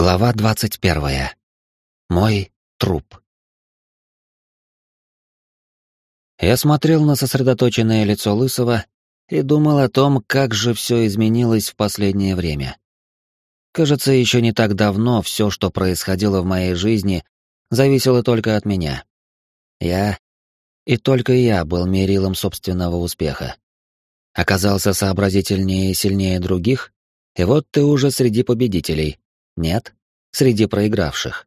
Глава двадцать первая. Мой труп. Я смотрел на сосредоточенное лицо Лысого и думал о том, как же все изменилось в последнее время. Кажется, еще не так давно все, что происходило в моей жизни, зависело только от меня. Я и только я был мерилом собственного успеха. Оказался сообразительнее и сильнее других, и вот ты уже среди победителей — нет, среди проигравших.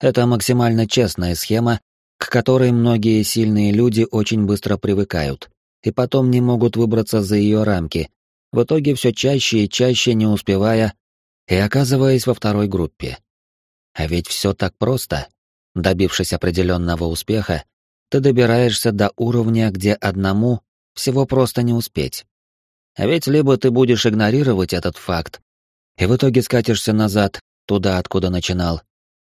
Это максимально честная схема, к которой многие сильные люди очень быстро привыкают, и потом не могут выбраться за ее рамки, в итоге все чаще и чаще не успевая и оказываясь во второй группе. А ведь все так просто. Добившись определенного успеха, ты добираешься до уровня, где одному всего просто не успеть. А ведь либо ты будешь игнорировать этот факт, и в итоге скатишься назад, туда, откуда начинал.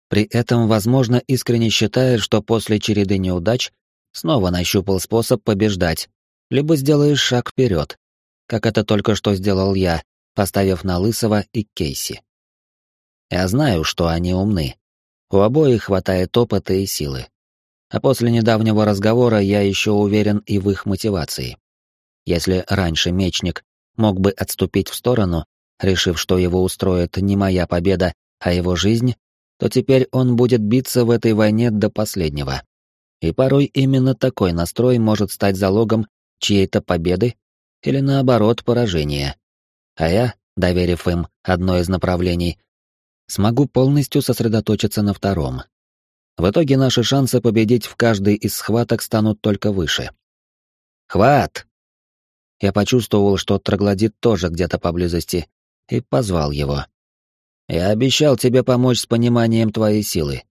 При этом, возможно, искренне считаешь, что после череды неудач снова нащупал способ побеждать, либо сделаешь шаг вперед, как это только что сделал я, поставив на Лысого и Кейси. Я знаю, что они умны. У обоих хватает опыта и силы. А после недавнего разговора я еще уверен и в их мотивации. Если раньше мечник мог бы отступить в сторону, решив, что его устроит не моя победа, а его жизнь, то теперь он будет биться в этой войне до последнего. И порой именно такой настрой может стать залогом чьей-то победы или наоборот поражения. А я, доверив им одно из направлений, смогу полностью сосредоточиться на втором. В итоге наши шансы победить в каждой из схваток станут только выше. «Хват!» Я почувствовал, что троглодит тоже где-то поблизости, и позвал его. «Я обещал тебе помочь с пониманием твоей силы.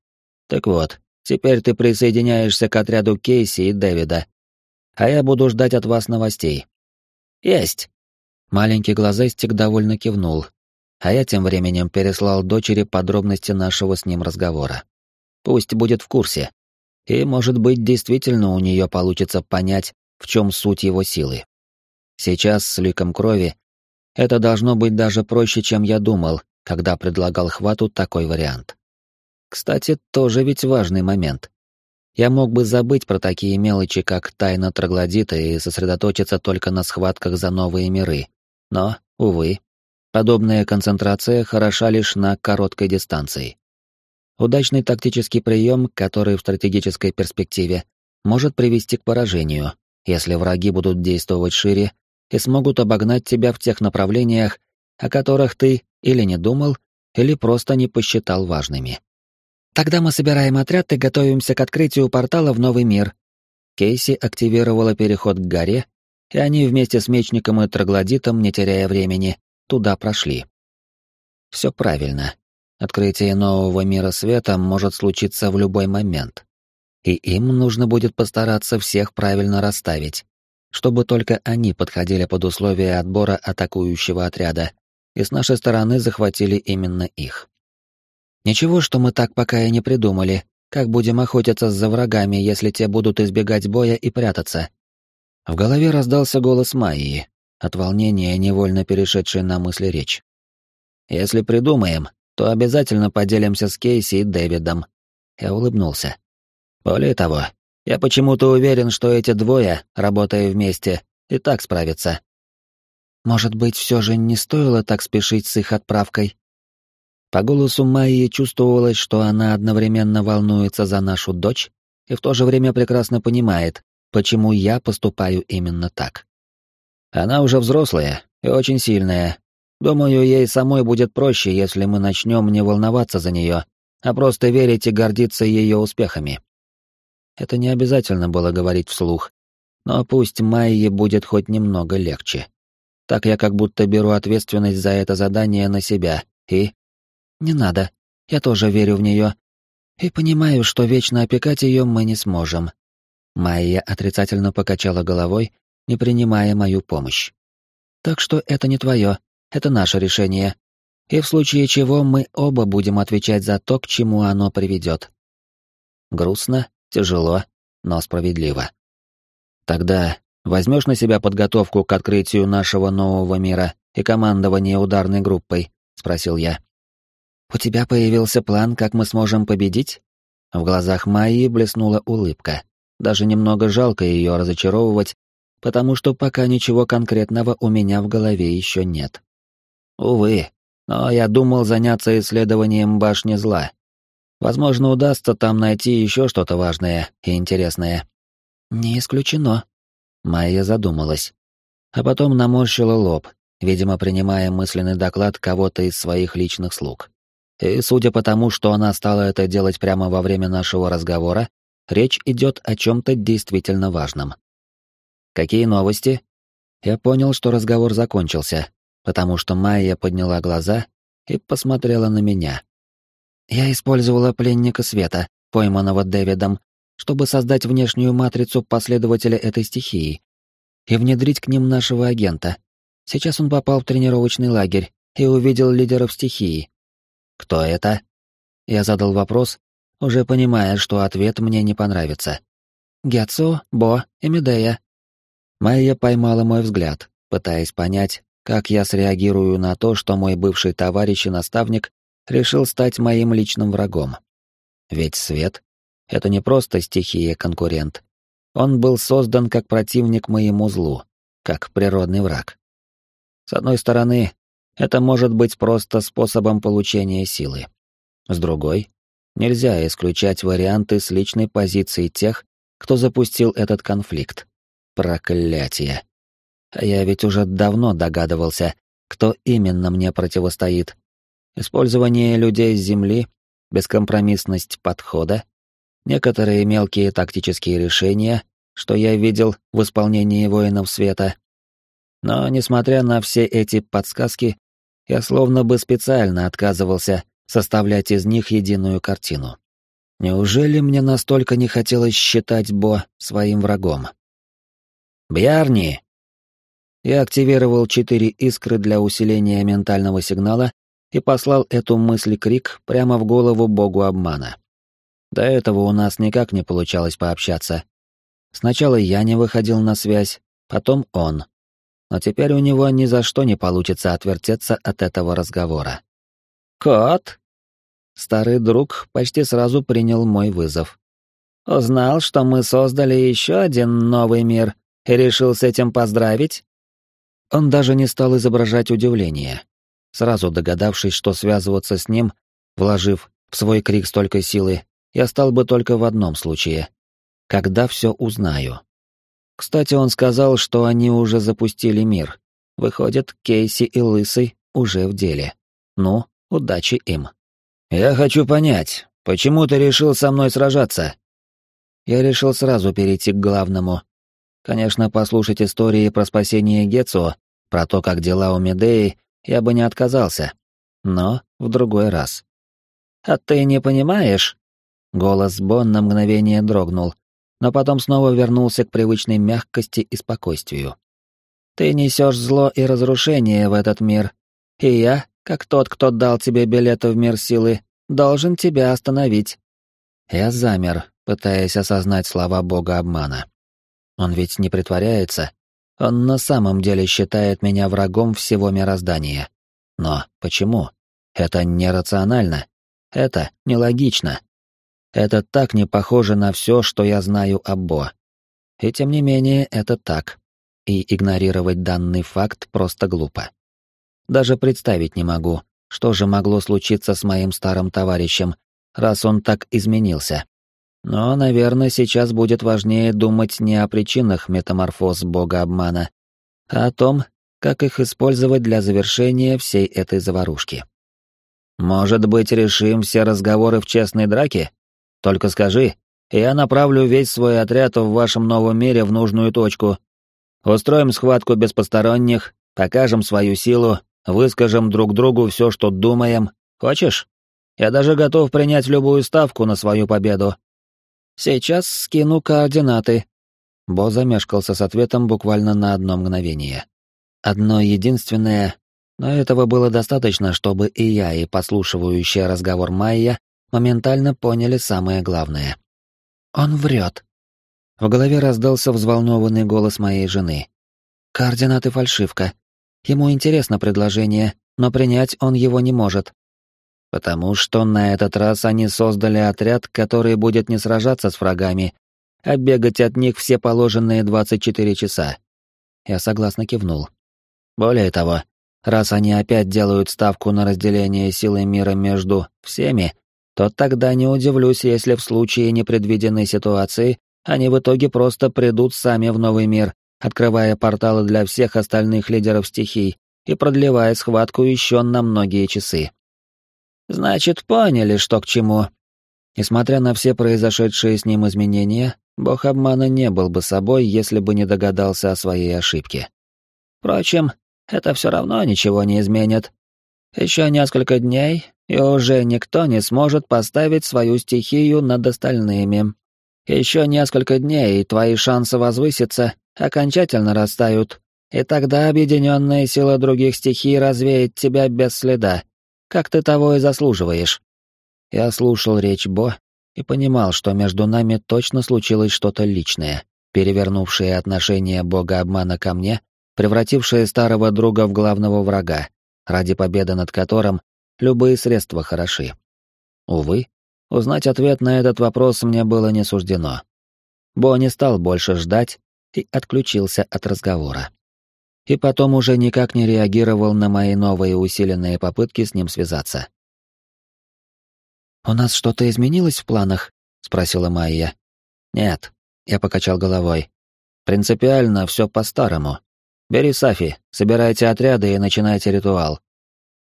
Так вот, теперь ты присоединяешься к отряду Кейси и Дэвида, а я буду ждать от вас новостей». «Есть!» Маленький глазастик довольно кивнул, а я тем временем переслал дочери подробности нашего с ним разговора. Пусть будет в курсе. И, может быть, действительно у нее получится понять, в чем суть его силы. Сейчас с ликом крови это должно быть даже проще, чем я думал, когда предлагал Хвату такой вариант. Кстати, тоже ведь важный момент. Я мог бы забыть про такие мелочи, как тайна троглодита, и сосредоточиться только на схватках за новые миры. Но, увы, подобная концентрация хороша лишь на короткой дистанции. Удачный тактический прием, который в стратегической перспективе может привести к поражению, если враги будут действовать шире и смогут обогнать тебя в тех направлениях, о которых ты или не думал, или просто не посчитал важными. Тогда мы собираем отряд и готовимся к открытию портала в новый мир. Кейси активировала переход к горе, и они вместе с мечником и троглодитом, не теряя времени, туда прошли. Все правильно. Открытие нового мира света может случиться в любой момент. И им нужно будет постараться всех правильно расставить, чтобы только они подходили под условия отбора атакующего отряда, и с нашей стороны захватили именно их. Ничего, что мы так пока и не придумали, как будем охотиться за врагами, если те будут избегать боя и прятаться. В голове раздался голос Майи, от волнения невольно перешедший на мысли речь. Если придумаем, то обязательно поделимся с Кейси и Дэвидом. Я улыбнулся. Более того, я почему-то уверен, что эти двое, работая вместе, и так справятся. Может быть, все же не стоило так спешить с их отправкой? По голосу Майи чувствовалось, что она одновременно волнуется за нашу дочь и в то же время прекрасно понимает, почему я поступаю именно так. Она уже взрослая и очень сильная. Думаю, ей самой будет проще, если мы начнем не волноваться за нее, а просто верить и гордиться ее успехами. Это не обязательно было говорить вслух. Но пусть Майе будет хоть немного легче. Так я как будто беру ответственность за это задание на себя, и... Не надо, я тоже верю в нее. И понимаю, что вечно опекать ее мы не сможем. Майя отрицательно покачала головой, не принимая мою помощь. Так что это не твое, это наше решение. И в случае чего мы оба будем отвечать за то, к чему оно приведет. Грустно, Тяжело, но справедливо. Тогда возьмешь на себя подготовку к открытию нашего нового мира и командование ударной группой? спросил я. «У тебя появился план, как мы сможем победить?» В глазах Майи блеснула улыбка. Даже немного жалко ее разочаровывать, потому что пока ничего конкретного у меня в голове еще нет. Увы, но я думал заняться исследованием башни зла. Возможно, удастся там найти еще что-то важное и интересное. Не исключено. Майя задумалась. А потом наморщила лоб, видимо, принимая мысленный доклад кого-то из своих личных слуг. И судя по тому, что она стала это делать прямо во время нашего разговора, речь идет о чем-то действительно важном. Какие новости? Я понял, что разговор закончился, потому что Майя подняла глаза и посмотрела на меня. Я использовала пленника света, пойманного Дэвидом, чтобы создать внешнюю матрицу последователя этой стихии и внедрить к ним нашего агента. Сейчас он попал в тренировочный лагерь и увидел лидеров стихии. Кто это? Я задал вопрос, уже понимая, что ответ мне не понравится. Гетсу, Бо и Медея. Майя поймала мой взгляд, пытаясь понять, как я среагирую на то, что мой бывший товарищ и наставник решил стать моим личным врагом. Ведь свет — это не просто стихия-конкурент. Он был создан как противник моему злу, как природный враг. С одной стороны, это может быть просто способом получения силы. С другой, нельзя исключать варианты с личной позиции тех, кто запустил этот конфликт. Проклятие. А я ведь уже давно догадывался, кто именно мне противостоит. Использование людей с Земли, бескомпромиссность подхода, некоторые мелкие тактические решения, что я видел в исполнении воинов света. Но, несмотря на все эти подсказки, я словно бы специально отказывался составлять из них единую картину. Неужели мне настолько не хотелось считать Бо своим врагом? «Бьярни!» Я активировал четыре искры для усиления ментального сигнала и послал эту мысль-крик прямо в голову богу обмана. До этого у нас никак не получалось пообщаться. Сначала я не выходил на связь, потом он но теперь у него ни за что не получится отвертеться от этого разговора. «Кот?» Старый друг почти сразу принял мой вызов. «Узнал, что мы создали еще один новый мир и решил с этим поздравить?» Он даже не стал изображать удивление, сразу догадавшись, что связываться с ним, вложив в свой крик столько силы, я стал бы только в одном случае. Когда все узнаю. Кстати, он сказал, что они уже запустили мир. Выходит, Кейси и Лысый уже в деле. Ну, удачи им. «Я хочу понять, почему ты решил со мной сражаться?» Я решил сразу перейти к главному. Конечно, послушать истории про спасение Гетсо, про то, как дела у Медеи, я бы не отказался. Но в другой раз. «А ты не понимаешь?» Голос Бон на мгновение дрогнул, но потом снова вернулся к привычной мягкости и спокойствию. «Ты несешь зло и разрушение в этот мир, и я, как тот, кто дал тебе билеты в мир силы, должен тебя остановить». Я замер, пытаясь осознать слова бога обмана. Он ведь не притворяется. Он на самом деле считает меня врагом всего мироздания. Но почему? Это нерационально. Это нелогично. Это так не похоже на все, что я знаю об Бо. И тем не менее, это так. И игнорировать данный факт просто глупо. Даже представить не могу, что же могло случиться с моим старым товарищем, раз он так изменился. Но, наверное, сейчас будет важнее думать не о причинах метаморфоз бога обмана, а о том, как их использовать для завершения всей этой заварушки. «Может быть, решим все разговоры в честной драке?» Только скажи, я направлю весь свой отряд в вашем новом мире в нужную точку. Устроим схватку без посторонних, покажем свою силу, выскажем друг другу все, что думаем. Хочешь? Я даже готов принять любую ставку на свою победу. Сейчас скину координаты. Бо замешкался с ответом буквально на одно мгновение. Одно единственное, но этого было достаточно, чтобы и я, и подслушивающая разговор Майя моментально поняли самое главное. «Он врет». В голове раздался взволнованный голос моей жены. «Координаты фальшивка. Ему интересно предложение, но принять он его не может». Потому что на этот раз они создали отряд, который будет не сражаться с врагами, а бегать от них все положенные 24 часа. Я согласно кивнул. Более того, раз они опять делают ставку на разделение силы мира между всеми, то тогда не удивлюсь, если в случае непредвиденной ситуации они в итоге просто придут сами в новый мир, открывая порталы для всех остальных лидеров стихий и продлевая схватку еще на многие часы. Значит, поняли, что к чему. Несмотря на все произошедшие с ним изменения, бог обмана не был бы собой, если бы не догадался о своей ошибке. Впрочем, это все равно ничего не изменит. Еще несколько дней, и уже никто не сможет поставить свою стихию над остальными. Еще несколько дней, и твои шансы возвыситься окончательно растают, и тогда объединенная сила других стихий развеет тебя без следа, как ты того и заслуживаешь. Я слушал речь Бо и понимал, что между нами точно случилось что-то личное, перевернувшее отношение бога обмана ко мне, превратившее старого друга в главного врага, ради победы над которым любые средства хороши. Увы, узнать ответ на этот вопрос мне было не суждено. Бо не стал больше ждать и отключился от разговора и потом уже никак не реагировал на мои новые усиленные попытки с ним связаться. «У нас что-то изменилось в планах?» — спросила Майя. «Нет», — я покачал головой. «Принципиально все по-старому. Бери Сафи, собирайте отряды и начинайте ритуал.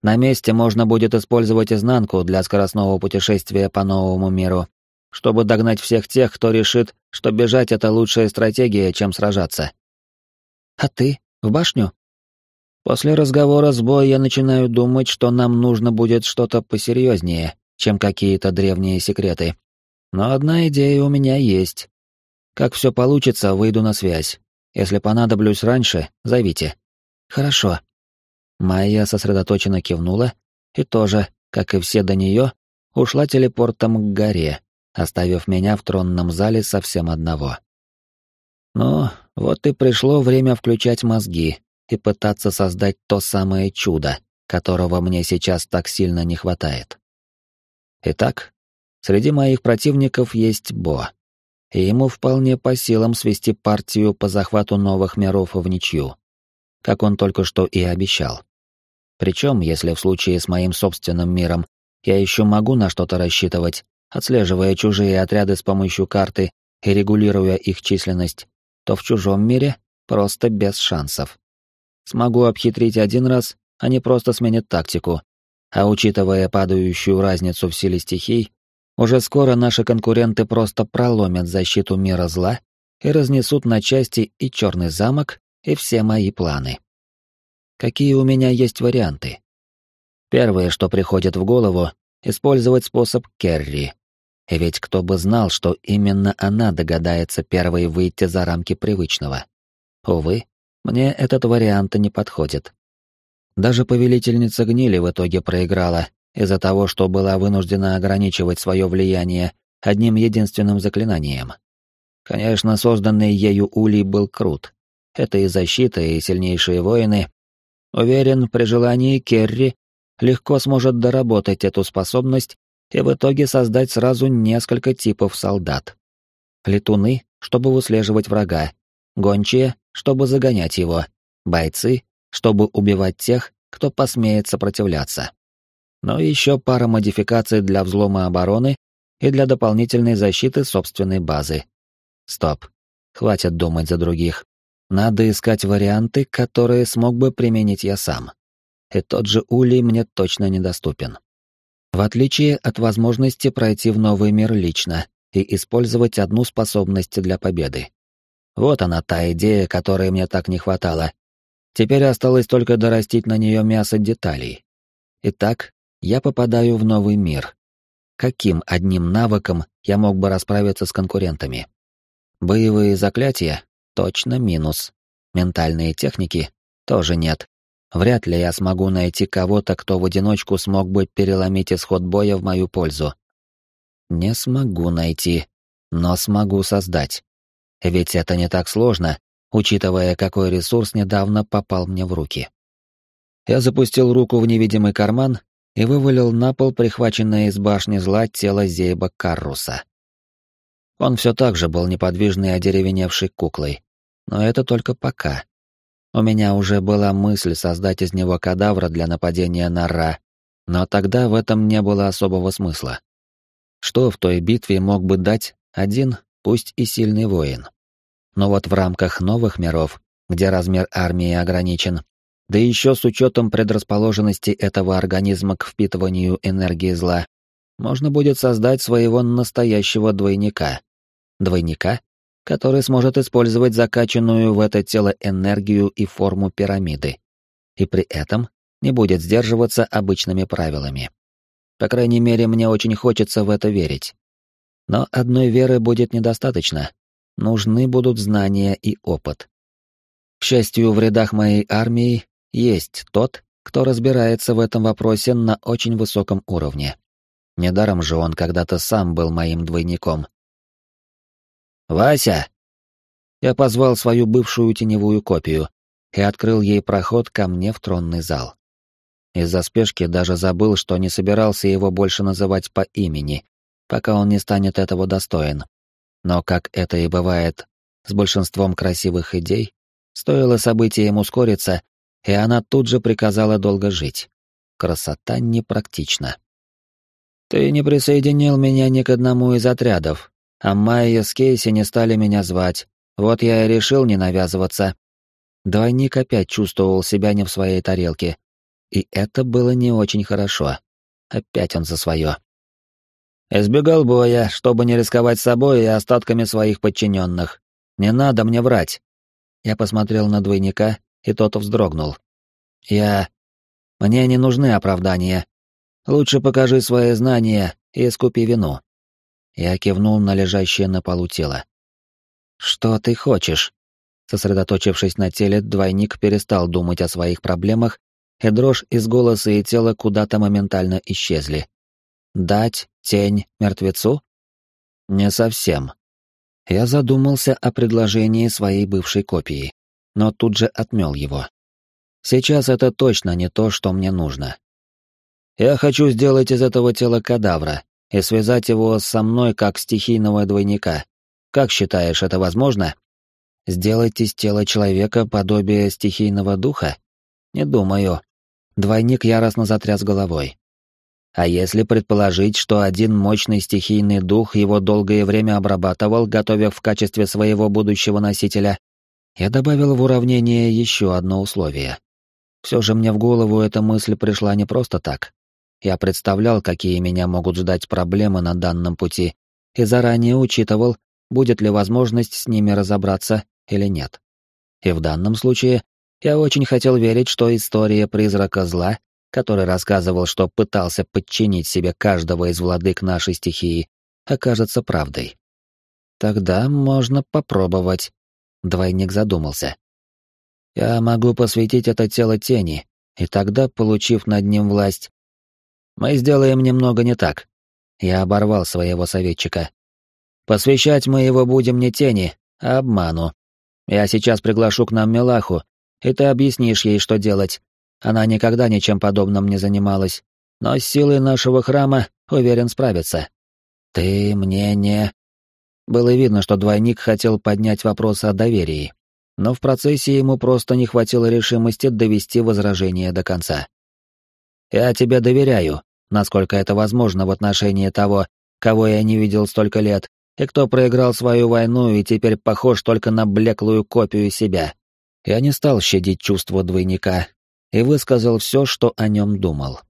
На месте можно будет использовать изнанку для скоростного путешествия по новому миру, чтобы догнать всех тех, кто решит, что бежать — это лучшая стратегия, чем сражаться». «А ты?» В башню? После разговора с Бой я начинаю думать, что нам нужно будет что-то посерьезнее, чем какие-то древние секреты. Но одна идея у меня есть. Как все получится, выйду на связь. Если понадоблюсь раньше, зовите. Хорошо. Майя сосредоточенно кивнула и тоже, как и все до нее, ушла телепортом к горе, оставив меня в тронном зале совсем одного. Но вот и пришло время включать мозги и пытаться создать то самое чудо, которого мне сейчас так сильно не хватает. Итак, среди моих противников есть Бо, и ему вполне по силам свести партию по захвату новых миров в ничью, как он только что и обещал. Причем, если в случае с моим собственным миром я еще могу на что-то рассчитывать, отслеживая чужие отряды с помощью карты и регулируя их численность, то в чужом мире просто без шансов. Смогу обхитрить один раз, они просто сменят тактику. А учитывая падающую разницу в силе стихий, уже скоро наши конкуренты просто проломят защиту мира зла и разнесут на части и черный замок, и все мои планы. Какие у меня есть варианты? Первое, что приходит в голову, использовать способ Керри. Ведь кто бы знал, что именно она догадается первой выйти за рамки привычного. Увы, мне этот вариант не подходит. Даже повелительница гнили в итоге проиграла из-за того, что была вынуждена ограничивать свое влияние одним единственным заклинанием. Конечно, созданный ею улей был крут. Это и защита, и сильнейшие воины. Уверен, при желании Керри легко сможет доработать эту способность и в итоге создать сразу несколько типов солдат. Летуны, чтобы выслеживать врага, гончие, чтобы загонять его, бойцы, чтобы убивать тех, кто посмеет сопротивляться. Но еще пара модификаций для взлома обороны и для дополнительной защиты собственной базы. Стоп. Хватит думать за других. Надо искать варианты, которые смог бы применить я сам. И тот же Улей мне точно недоступен. В отличие от возможности пройти в новый мир лично и использовать одну способность для победы. Вот она та идея, которой мне так не хватало. Теперь осталось только дорастить на нее мясо деталей. Итак, я попадаю в новый мир. Каким одним навыком я мог бы расправиться с конкурентами? Боевые заклятия? Точно минус. Ментальные техники? Тоже нет. Вряд ли я смогу найти кого-то, кто в одиночку смог бы переломить исход боя в мою пользу. Не смогу найти, но смогу создать. Ведь это не так сложно, учитывая, какой ресурс недавно попал мне в руки. Я запустил руку в невидимый карман и вывалил на пол прихваченное из башни зла тело Зейба Карруса. Он все так же был неподвижной одеревеневшей куклой, но это только пока. У меня уже была мысль создать из него кадавра для нападения на Ра, но тогда в этом не было особого смысла. Что в той битве мог бы дать один, пусть и сильный воин? Но вот в рамках новых миров, где размер армии ограничен, да еще с учетом предрасположенности этого организма к впитыванию энергии зла, можно будет создать своего настоящего двойника. Двойника, который сможет использовать закачанную в это тело энергию и форму пирамиды. И при этом не будет сдерживаться обычными правилами. По крайней мере, мне очень хочется в это верить. Но одной веры будет недостаточно. Нужны будут знания и опыт. К счастью, в рядах моей армии есть тот, кто разбирается в этом вопросе на очень высоком уровне. Недаром же он когда-то сам был моим двойником. «Вася!» Я позвал свою бывшую теневую копию и открыл ей проход ко мне в тронный зал. Из-за спешки даже забыл, что не собирался его больше называть по имени, пока он не станет этого достоин. Но как это и бывает с большинством красивых идей, стоило событиям ускориться, и она тут же приказала долго жить. Красота непрактична. «Ты не присоединил меня ни к одному из отрядов, а Майя с Кейси не стали меня звать, вот я и решил не навязываться». Двойник опять чувствовал себя не в своей тарелке, и это было не очень хорошо. Опять он за свое. Избегал боя, чтобы не рисковать собой и остатками своих подчиненных. Не надо мне врать. Я посмотрел на двойника, и тот вздрогнул. Я... Мне не нужны оправдания. Лучше покажи свои знания и искупи вину. Я кивнул на лежащее на полу тело. Что ты хочешь? Сосредоточившись на теле, двойник перестал думать о своих проблемах и дрожь из голоса и тела куда-то моментально исчезли. Дать тень мертвецу? Не совсем. Я задумался о предложении своей бывшей копии, но тут же отмел его. Сейчас это точно не то, что мне нужно. Я хочу сделать из этого тела кадавра и связать его со мной как стихийного двойника. Как считаешь, это возможно? Сделать из тела человека подобие стихийного духа? Не думаю. Двойник яростно затряс головой. А если предположить, что один мощный стихийный дух его долгое время обрабатывал, готовя в качестве своего будущего носителя, я добавил в уравнение еще одно условие. Все же мне в голову эта мысль пришла не просто так. Я представлял, какие меня могут ждать проблемы на данном пути, и заранее учитывал, будет ли возможность с ними разобраться или нет. И в данном случае я очень хотел верить, что история призрака зла, который рассказывал, что пытался подчинить себе каждого из владык нашей стихии, окажется правдой. Тогда можно попробовать. Двойник задумался. Я могу посвятить это тело тени, и тогда, получив над ним власть, мы сделаем немного не так. Я оборвал своего советчика. Посвящать мы его будем не тени, а обману. Я сейчас приглашу к нам Мелаху, и ты объяснишь ей, что делать. Она никогда ничем подобным не занималась, но с силой нашего храма, уверен, справится. Ты мне не... Было видно, что двойник хотел поднять вопрос о доверии, но в процессе ему просто не хватило решимости довести возражение до конца. «Я тебе доверяю, насколько это возможно в отношении того, кого я не видел столько лет, и кто проиграл свою войну и теперь похож только на блеклую копию себя. Я не стал щадить чувства двойника и высказал все, что о нем думал.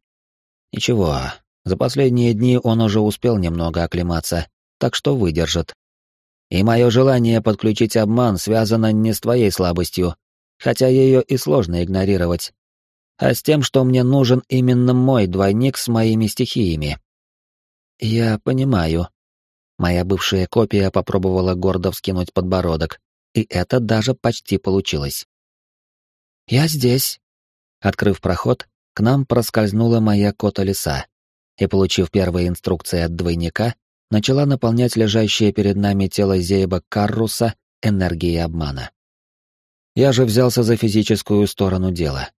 Ничего, за последние дни он уже успел немного оклематься, так что выдержит. И мое желание подключить обман связано не с твоей слабостью, хотя ее и сложно игнорировать, а с тем, что мне нужен именно мой двойник с моими стихиями. Я понимаю. Моя бывшая копия попробовала гордо вскинуть подбородок, и это даже почти получилось. «Я здесь». Открыв проход, к нам проскользнула моя кота-лиса, и, получив первые инструкции от двойника, начала наполнять лежащее перед нами тело Зейба Карруса энергией обмана. Я же взялся за физическую сторону дела.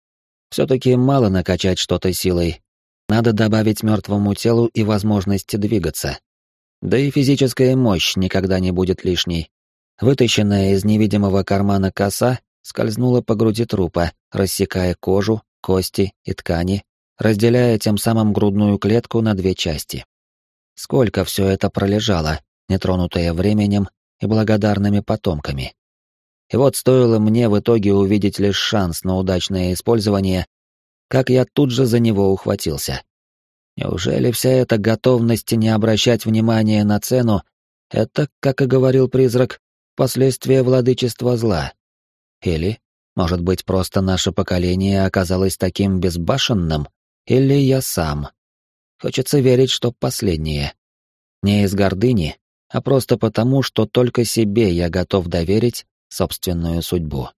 Все-таки мало накачать что-то силой, надо добавить мертвому телу и возможность двигаться. Да и физическая мощь никогда не будет лишней. Вытащенная из невидимого кармана коса скользнула по груди трупа, рассекая кожу, кости и ткани, разделяя тем самым грудную клетку на две части. Сколько все это пролежало, нетронутое временем и благодарными потомками. И вот стоило мне в итоге увидеть лишь шанс на удачное использование, как я тут же за него ухватился. Неужели вся эта готовность не обращать внимания на цену — это, как и говорил призрак, последствия владычества зла? Или, может быть, просто наше поколение оказалось таким безбашенным? Или я сам? Хочется верить, что последнее. Не из гордыни, а просто потому, что только себе я готов доверить собственную судьбу.